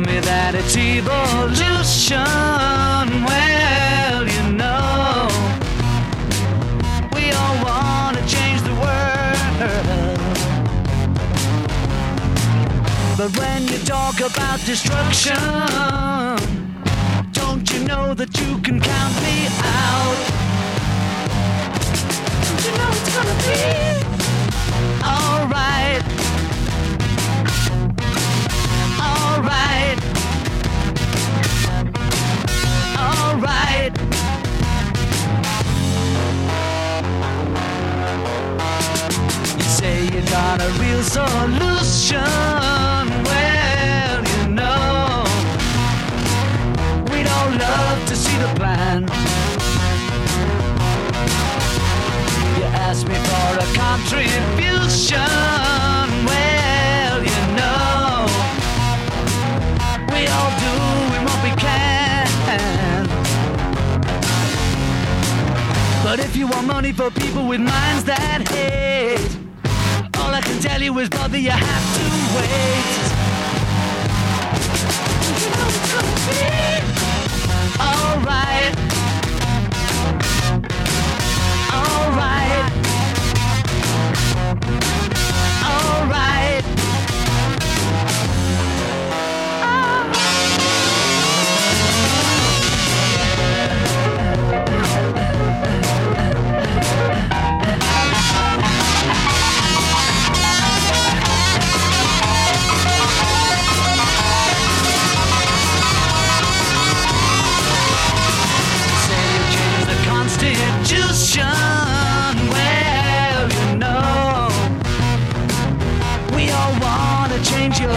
that it's evolution. Well, you know, we all want to change the world. But when you talk about destruction, don't you know that you can count me out? Real solution. Well, you know, we'd all love to see the plan. You asked me for a contribution. Well, you know, we all do what we can. But if you want money for people with minds that hate, all I can tell you is, brother, you have to wait.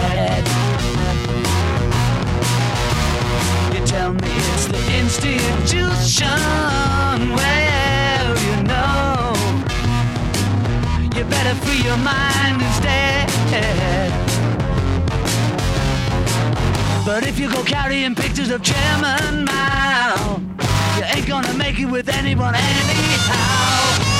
Head. You tell me it's the institution. Well, you know, you better free your mind instead. But if you go carrying pictures of Chairman Mao, you ain't gonna make it with anyone anyhow.